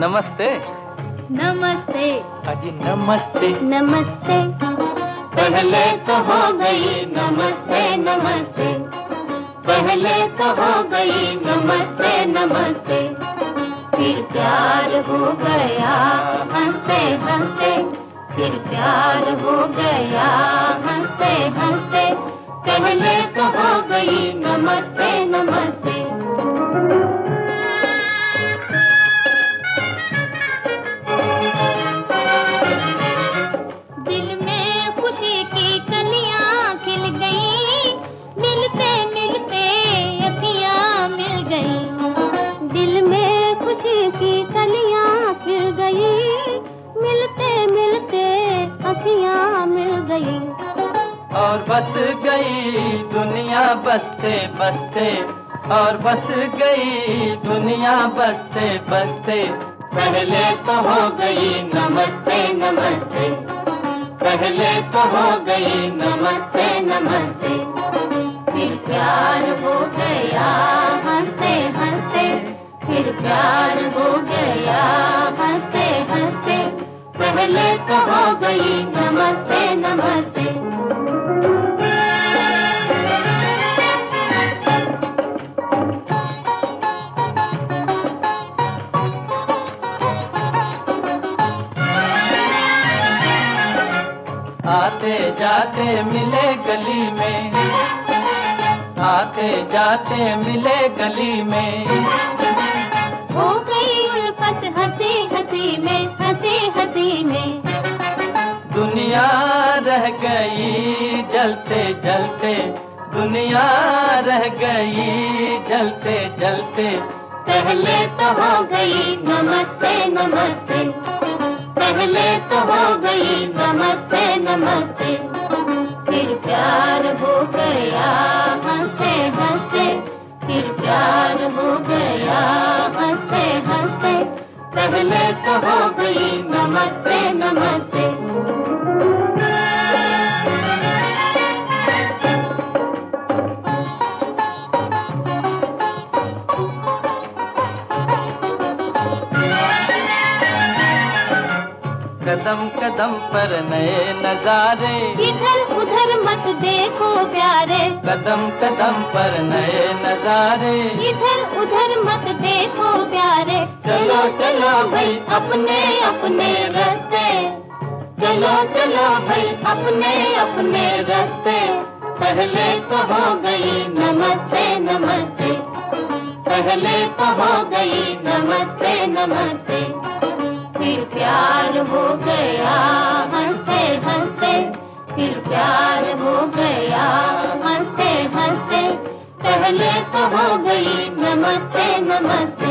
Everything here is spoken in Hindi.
नमस्ते। नमस्ते। अजी नमस्ते। नमस्ते। पहले तो हो गई नमस्ते नमस्ते। पहले तो हो गई नमस्ते नमस्ते। फिर प्यार हो गया हँसते हँसते। फिर प्यार हो गया हँसते हँसते। पहले तो हो गई नमस्ते और बस गई दुनिया बसते बसते, और बस गई दुनिया बसते बसते। पहले तो हो गई नमस्ते नमस्ते। पहले तो हो गई नमस्ते नमस्ते। फिर प्यार हो गया हँसते हँसते। फिर प्यार हो गया हँसते हँसते। पहले तो हो गई नमस्ते आते जाते मिले गली में। आते जाते मिले गली में। हो गई उल्फत हँसी हँसी में हँसी हँसी में। दुनिया रह गई जलते जलते दुनिया रह गई जलते जलते। पहले तो हो गई नमस्ते नमस्ते पहले तो हो गई नमस्ते नमस्ते फिर प्यार हो गया हँसते हँसते फिर प्यार हो गया हँसते हँसते पहले तो हो गई नमस्ते नमस्ते। कदम कदम पर नए नजारे। इधर उधर मत देखो प्यारे। कदम कदम पर नए नजारे। इधर उधर मत देखो प्यारे। चलो चलो भाई अपने अपने रास्ते। चलो चलो भाई अपने अपने रास्ते। पहले तो हो गई नमस्ते नमस्ते। पहले तो हो गई नमस्ते नमस्ते। प्यार हो गया, हँसते हँसते, फिर प्यार हो गया, हँसते हँसते, पहले तो हो गई नमस्ते नमस्ते।